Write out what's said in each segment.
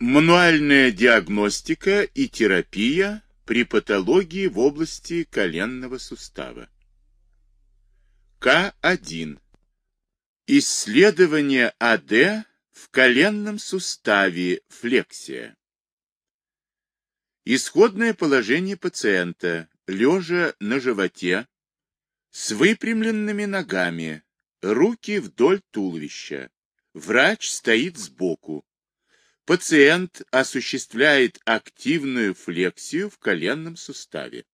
Мануальная диагностика и терапия при патологии в области коленного сустава. К1. Исследование АД в коленном суставе флексия. Исходное положение пациента, лежа на животе, с выпрямленными ногами, руки вдоль туловища. Врач стоит сбоку. Пациент осуществляет активную флексию в коленном суставе.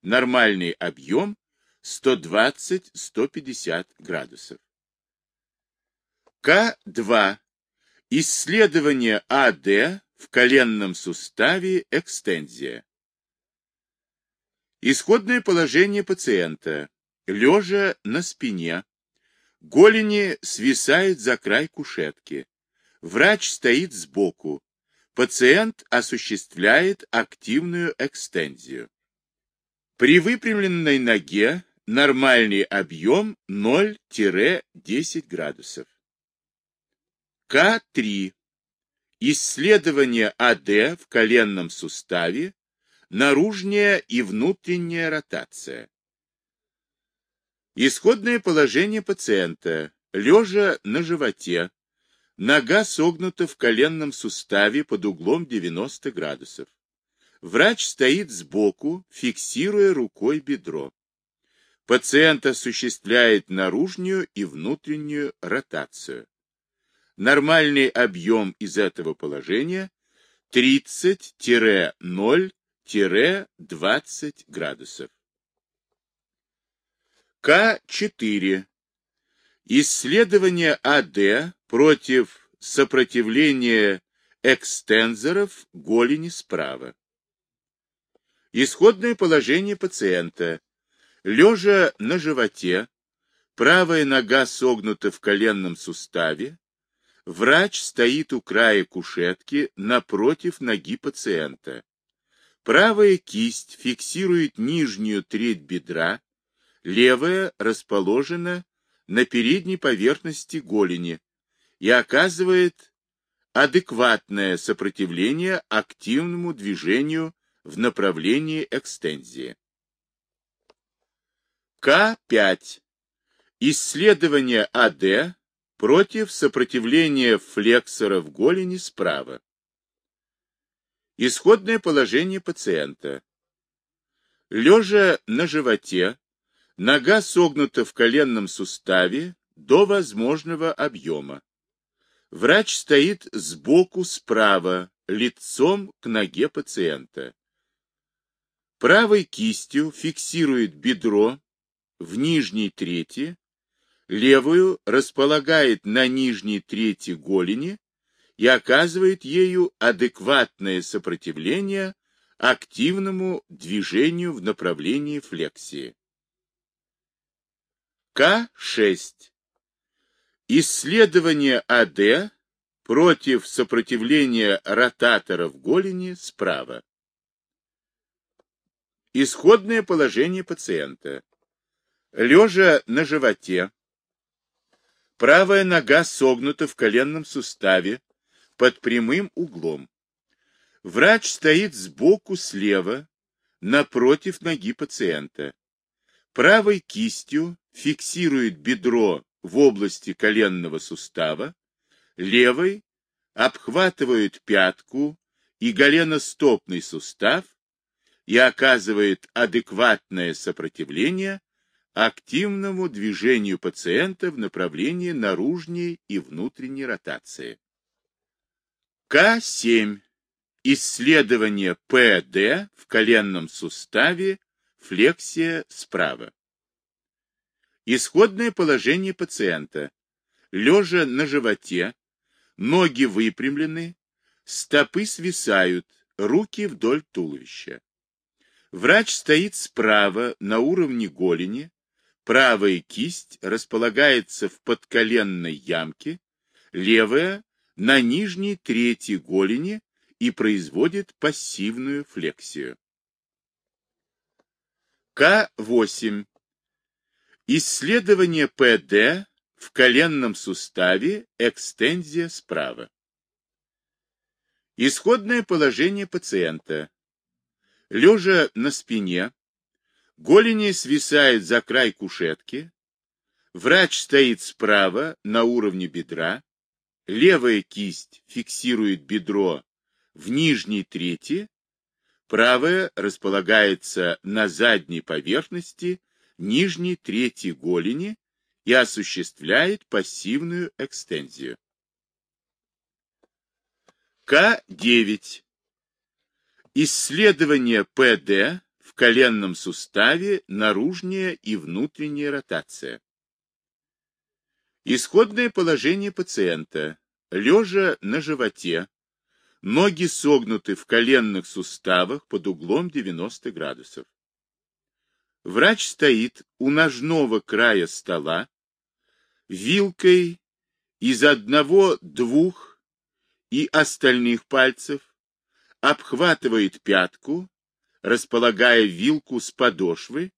Нормальный объем 120-150 градусов. К2. Исследование АД в коленном суставе экстензия. Исходное положение пациента. Лежа на спине. Голени свисают за край кушетки. Врач стоит сбоку. Пациент осуществляет активную экстензию. При выпрямленной ноге нормальный объем 0-10 градусов. К3. Исследование АД в коленном суставе, наружная и внутренняя ротация. Исходное положение пациента, лежа на животе, Нога согнута в коленном суставе под углом 90 градусов. Врач стоит сбоку, фиксируя рукой бедро. Пациент осуществляет наружную и внутреннюю ротацию. Нормальный объем из этого положения 30-0-20 градусов. К4. Исследование АД против сопротивления экстензоров голени справа. Исходное положение пациента. Лежа на животе, правая нога согнута в коленном суставе, врач стоит у края кушетки напротив ноги пациента. Правая кисть фиксирует нижнюю треть бедра, левая расположена на передней поверхности голени, и оказывает адекватное сопротивление активному движению в направлении экстензии. К5. Исследование АД против сопротивления флексоров голени справа. Исходное положение пациента. Лежа на животе, нога согнута в коленном суставе до возможного объема. Врач стоит сбоку справа, лицом к ноге пациента. Правой кистью фиксирует бедро в нижней трети, левую располагает на нижней трети голени и оказывает ею адекватное сопротивление активному движению в направлении флексии. К6. Исследование АД против сопротивления ротаторов голени справа. Исходное положение пациента. Лежа на животе, правая нога согнута в коленном суставе под прямым углом. Врач стоит сбоку слева, напротив ноги пациента. Правой кистью фиксирует бедро в области коленного сустава, левой обхватывают пятку и голеностопный сустав и оказывает адекватное сопротивление активному движению пациента в направлении наружней и внутренней ротации. К7. Исследование ПД в коленном суставе, флексия справа. Исходное положение пациента. Лежа на животе, ноги выпрямлены, стопы свисают, руки вдоль туловища. Врач стоит справа на уровне голени, правая кисть располагается в подколенной ямке, левая на нижней трети голени и производит пассивную флексию. К8. Исследование ПД в коленном суставе, экстензия справа. Исходное положение пациента. Лежа на спине, голени свисают за край кушетки, врач стоит справа на уровне бедра, левая кисть фиксирует бедро в нижней трети, правая располагается на задней поверхности нижней трети голени и осуществляет пассивную экстензию. К9. Исследование ПД в коленном суставе наружная и внутренняя ротация. Исходное положение пациента. Лежа на животе, ноги согнуты в коленных суставах под углом 90 градусов. Врач стоит у ножного края стола, вилкой из одного-двух и остальных пальцев, обхватывает пятку, располагая вилку с подошвы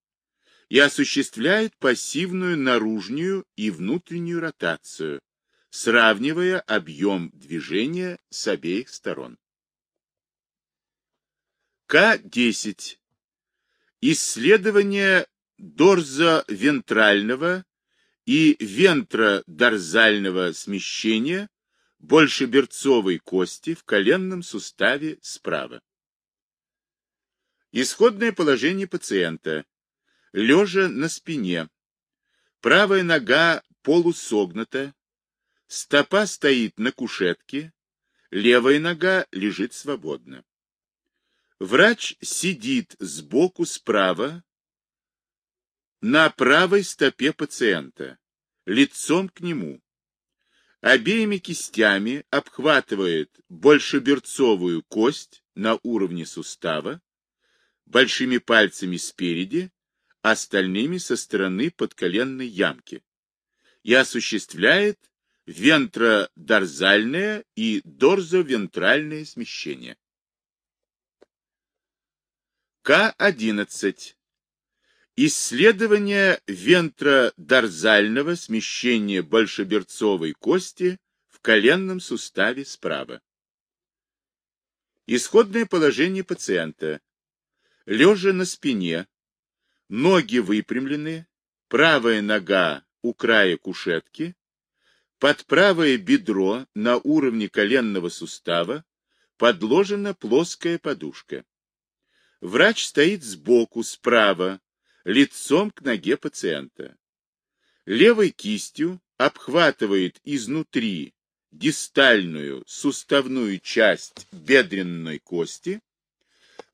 и осуществляет пассивную наружную и внутреннюю ротацию, сравнивая объем движения с обеих сторон. К-10. Исследование дорзовентрального и вентродорзального смещения большеберцовой кости в коленном суставе справа. Исходное положение пациента. Лежа на спине. Правая нога полусогнута. Стопа стоит на кушетке. Левая нога лежит свободно. Врач сидит сбоку справа на правой стопе пациента, лицом к нему. Обеими кистями обхватывает большеберцовую кость на уровне сустава, большими пальцами спереди, остальными со стороны подколенной ямки и осуществляет вентродорзальное и дорзовентральное смещение. К11. Исследование вентродорзального смещения большеберцовой кости в коленном суставе справа. Исходное положение пациента. Лежа на спине, ноги выпрямлены, правая нога у края кушетки, под правое бедро на уровне коленного сустава подложена плоская подушка. Врач стоит сбоку, справа, лицом к ноге пациента. Левой кистью обхватывает изнутри дистальную суставную часть бедренной кости.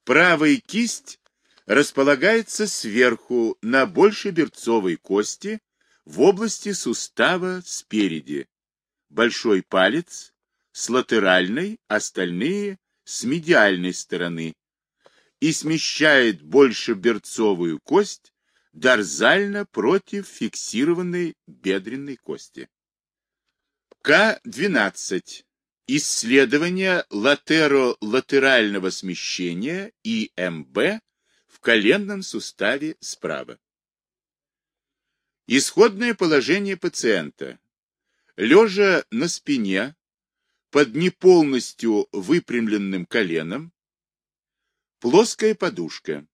Правая кисть располагается сверху на большеберцовой кости в области сустава спереди. Большой палец с латеральной, остальные с медиальной стороны и смещает больше берцовую кость дорзально против фиксированной бедренной кости. К-12. Исследование латеро-латерального смещения ИМБ в коленном суставе справа. Исходное положение пациента. Лежа на спине, под неполностью выпрямленным коленом, Плоская подушка.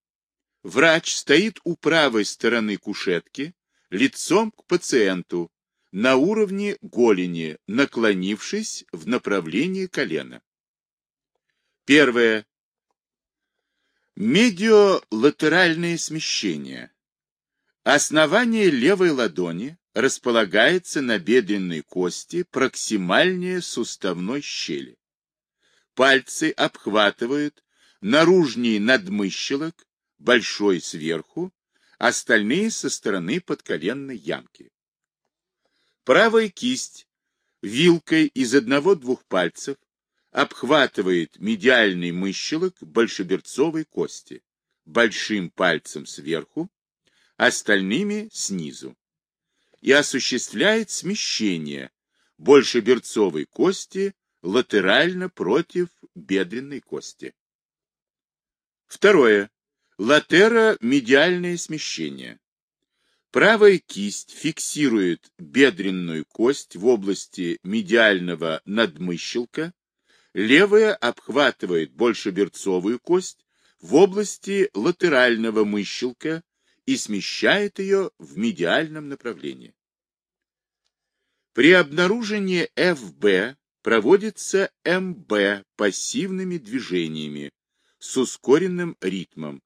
Врач стоит у правой стороны кушетки, лицом к пациенту, на уровне голени, наклонившись в направлении колена. Первое. Медиолатеральное смещение. Основание левой ладони располагается на бедренной кости проксимальнее суставной щели. Пальцы обхватывают наружней надмыщелок, большой сверху, остальные со стороны подколенной ямки. Правая кисть вилкой из одного-двух пальцев обхватывает медиальный мыщелок большеберцовой кости, большим пальцем сверху, остальными снизу, и осуществляет смещение большеберцовой кости латерально против бедренной кости. Второе. Латера-медиальное смещение. Правая кисть фиксирует бедренную кость в области медиального надмыщелка, Левая обхватывает большеберцовую кость в области латерального мыщелка и смещает ее в медиальном направлении. При обнаружении ФБ проводится МБ пассивными движениями с ускоренным ритмом.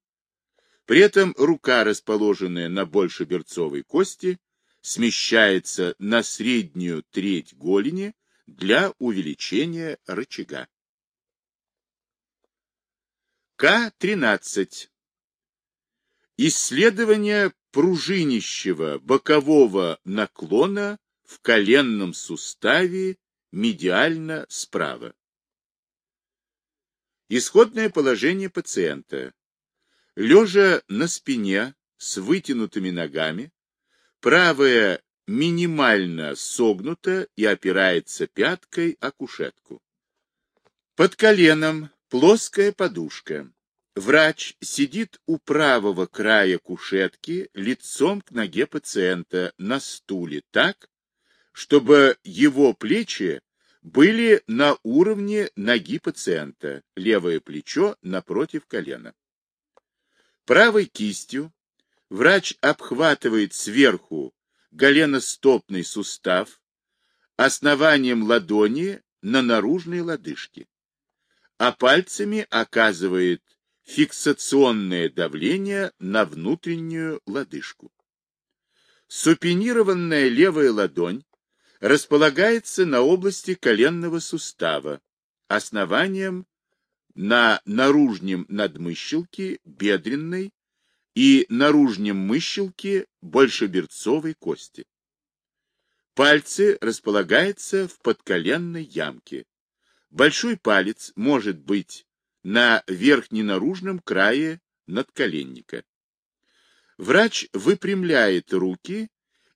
При этом рука, расположенная на большеберцовой кости, смещается на среднюю треть голени для увеличения рычага. К-13. Исследование пружинищего бокового наклона в коленном суставе медиально справа. Исходное положение пациента. Лежа на спине с вытянутыми ногами, правая минимально согнута и опирается пяткой о кушетку. Под коленом плоская подушка. Врач сидит у правого края кушетки лицом к ноге пациента на стуле так, чтобы его плечи были на уровне ноги пациента, левое плечо напротив колена. Правой кистью врач обхватывает сверху голеностопный сустав, основанием ладони на наружной лодыжке, а пальцами оказывает фиксационное давление на внутреннюю лодыжку. Супинированная левая ладонь располагается на области коленного сустава, основанием на наружнем надмыщелке бедренной и наружнем мыщелке большеберцовой кости. Пальцы располагаются в подколенной ямке. Большой палец может быть на верхненаружном крае надколенника. Врач выпрямляет руки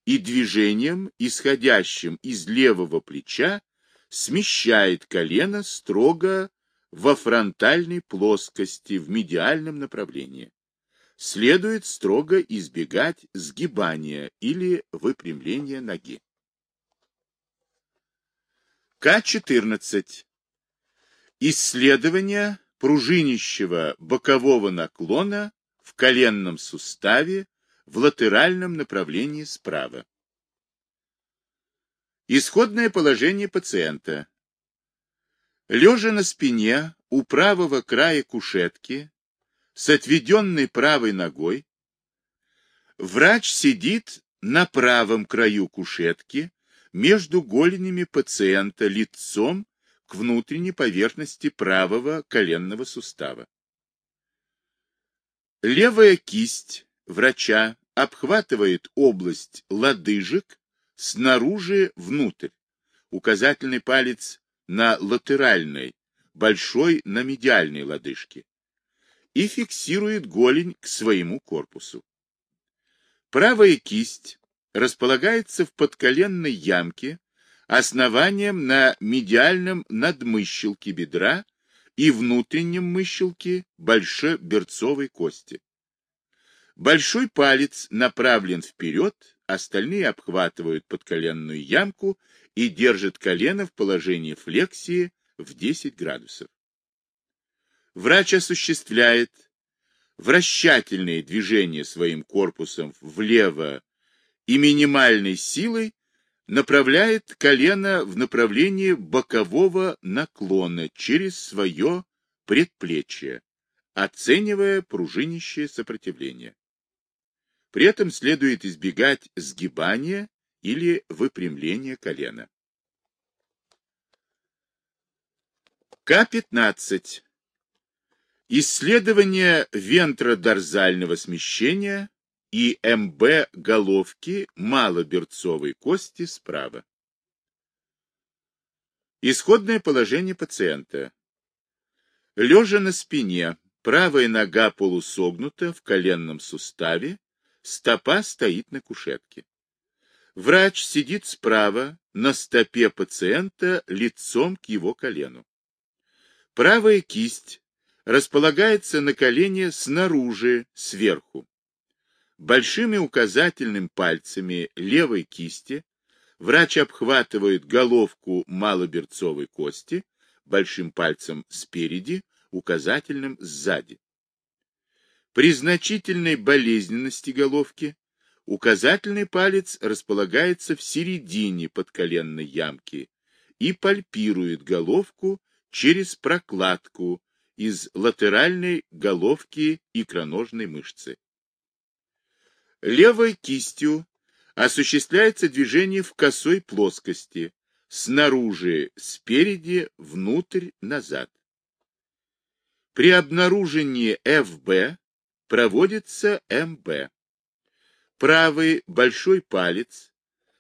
и движением, исходящим из левого плеча, смещает колено строго во фронтальной плоскости в медиальном направлении. Следует строго избегать сгибания или выпрямления ноги. К-14. Исследование пружинищего бокового наклона в коленном суставе в латеральном направлении справа. Исходное положение пациента. Лежа на спине у правого края кушетки с отведенной правой ногой, врач сидит на правом краю кушетки между голенями пациента лицом к внутренней поверхности правого коленного сустава. Левая кисть врача обхватывает область лодыжек снаружи внутрь, указательный палец на латеральной, большой на медиальной лодыжке, и фиксирует голень к своему корпусу. Правая кисть располагается в подколенной ямке основанием на медиальном надмыщелке бедра и внутреннем мыщелке большеберцовой кости. Большой палец направлен вперед, остальные обхватывают подколенную ямку и держат колено в положении флексии в 10 градусов. Врач осуществляет вращательные движения своим корпусом влево и минимальной силой направляет колено в направлении бокового наклона через свое предплечье, оценивая пружинищее сопротивление. При этом следует избегать сгибания или выпрямления колена. К-15. Исследование вентродорзального смещения и МБ головки малоберцовой кости справа. Исходное положение пациента. Лежа на спине, правая нога полусогнута в коленном суставе, стопа стоит на кушетке. Врач сидит справа, на стопе пациента, лицом к его колену. Правая кисть располагается на колене снаружи, сверху. Большими указательным пальцами левой кисти врач обхватывает головку малоберцовой кости, большим пальцем спереди, указательным сзади. При значительной болезненности головки указательный палец располагается в середине подколенной ямки и пальпирует головку через прокладку из латеральной головки икроножной мышцы. Левой кистью осуществляется движение в косой плоскости, снаружи, спереди, внутрь, назад. При обнаружении ФБ проводится МБ. Правый большой палец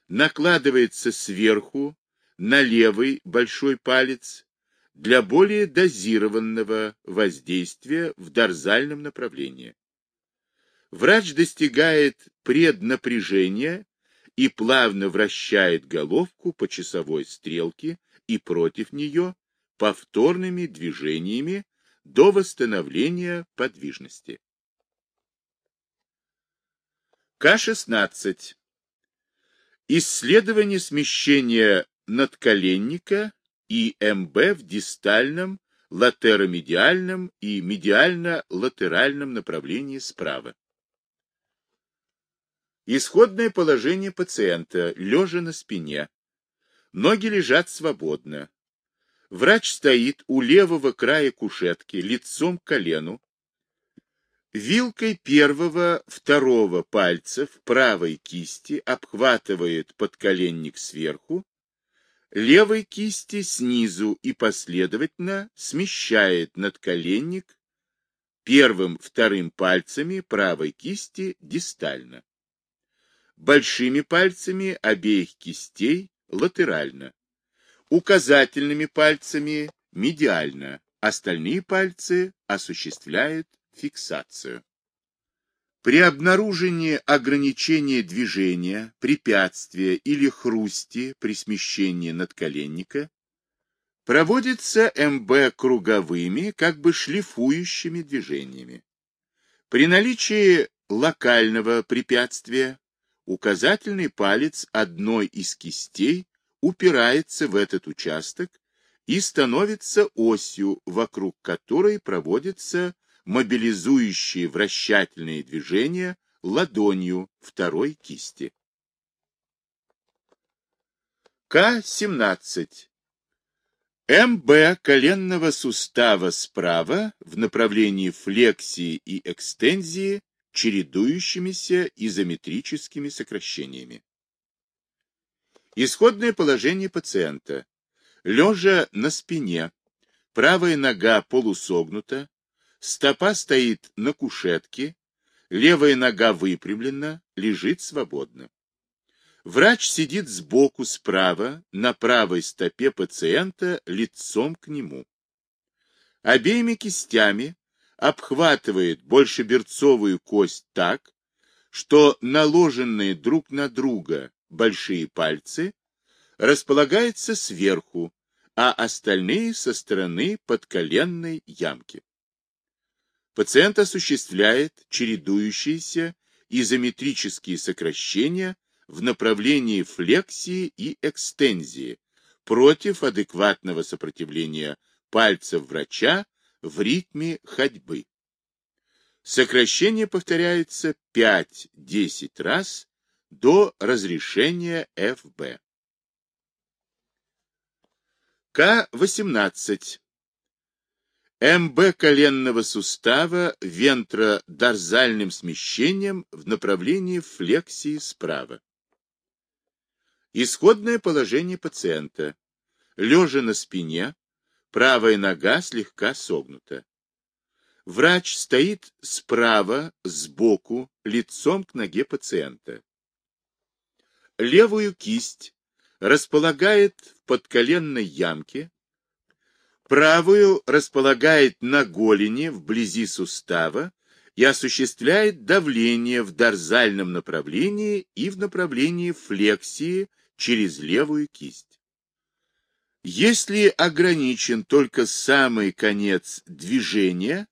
накладывается сверху на левый большой палец для более дозированного воздействия в дорзальном направлении. Врач достигает преднапряжения и плавно вращает головку по часовой стрелке и против нее повторными движениями до восстановления подвижности. К-16. Исследование смещения надколенника и МБ в дистальном, латеромедиальном и медиально-латеральном направлении справа. Исходное положение пациента, лежа на спине. Ноги лежат свободно. Врач стоит у левого края кушетки, лицом к колену. Вилкой первого, второго пальцев правой кисти обхватывает подколенник сверху, левой кисти снизу и последовательно смещает надколенник первым, вторым пальцами правой кисти дистально. Большими пальцами обеих кистей латерально, указательными пальцами медиально, остальные пальцы осуществляют фиксацию. При обнаружении ограничения движения, препятствия или хрусти при смещении надколенника проводится МБ круговыми, как бы шлифующими движениями. При наличии локального препятствия указательный палец одной из кистей упирается в этот участок и становится осью, вокруг которой проводятся мобилизующие вращательные движения ладонью второй кисти. К-17. МБ коленного сустава справа в направлении флексии и экстензии чередующимися изометрическими сокращениями. Исходное положение пациента. Лежа на спине, правая нога полусогнута, стопа стоит на кушетке, левая нога выпрямлена, лежит свободно. Врач сидит сбоку справа, на правой стопе пациента, лицом к нему. Обеими кистями обхватывает большеберцовую кость так, что наложенные друг на друга большие пальцы располагаются сверху, а остальные со стороны подколенной ямки. Пациент осуществляет чередующиеся изометрические сокращения в направлении флексии и экстензии против адекватного сопротивления пальцев врача в ритме ходьбы. Сокращение повторяется 5-10 раз до разрешения ФБ. К-18. МБ коленного сустава вентродорзальным смещением в направлении флексии справа. Исходное положение пациента. Лежа на спине, Правая нога слегка согнута. Врач стоит справа, сбоку, лицом к ноге пациента. Левую кисть располагает в подколенной ямке, правую располагает на голени вблизи сустава и осуществляет давление в дорзальном направлении и в направлении флексии через левую кисть. Если ограничен только самый конец движения,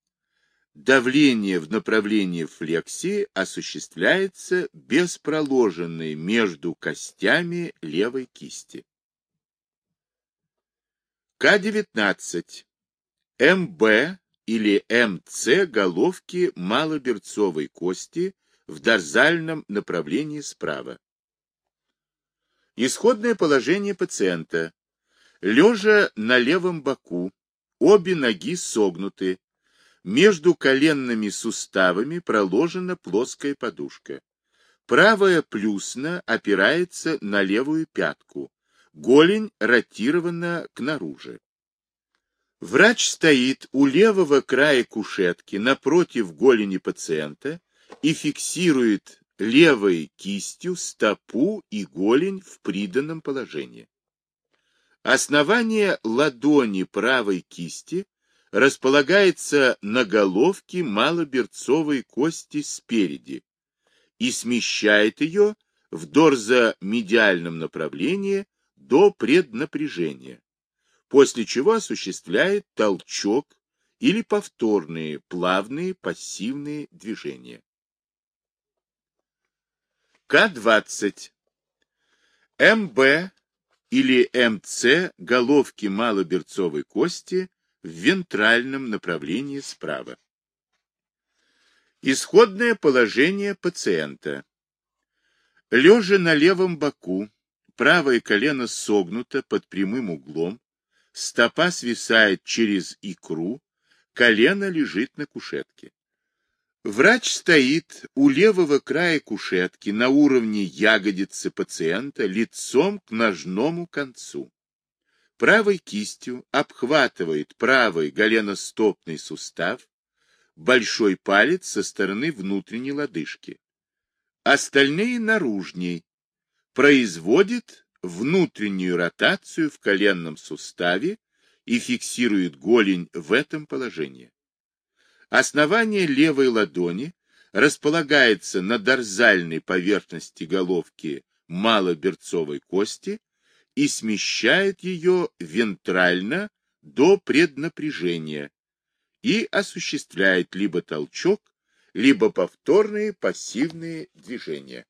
давление в направлении флексии осуществляется без проложенной между костями левой кисти. К-19. МБ или МЦ головки малоберцовой кости в дорзальном направлении справа. Исходное положение пациента. Лежа на левом боку, обе ноги согнуты, между коленными суставами проложена плоская подушка. Правая плюсна опирается на левую пятку, голень ротирована к наружу. Врач стоит у левого края кушетки напротив голени пациента и фиксирует левой кистью стопу и голень в приданном положении. Основание ладони правой кисти располагается на головке малоберцовой кости спереди и смещает ее в дорзомедиальном направлении до преднапряжения, после чего осуществляет толчок или повторные плавные пассивные движения. К-20. МБ или МЦ головки малоберцовой кости в вентральном направлении справа. Исходное положение пациента. Лежа на левом боку, правое колено согнуто под прямым углом, стопа свисает через икру, колено лежит на кушетке. Врач стоит у левого края кушетки на уровне ягодицы пациента лицом к ножному концу. Правой кистью обхватывает правый голеностопный сустав, большой палец со стороны внутренней лодыжки. Остальные наружней. Производит внутреннюю ротацию в коленном суставе и фиксирует голень в этом положении. Основание левой ладони располагается на дорзальной поверхности головки малоберцовой кости и смещает ее вентрально до преднапряжения и осуществляет либо толчок, либо повторные пассивные движения.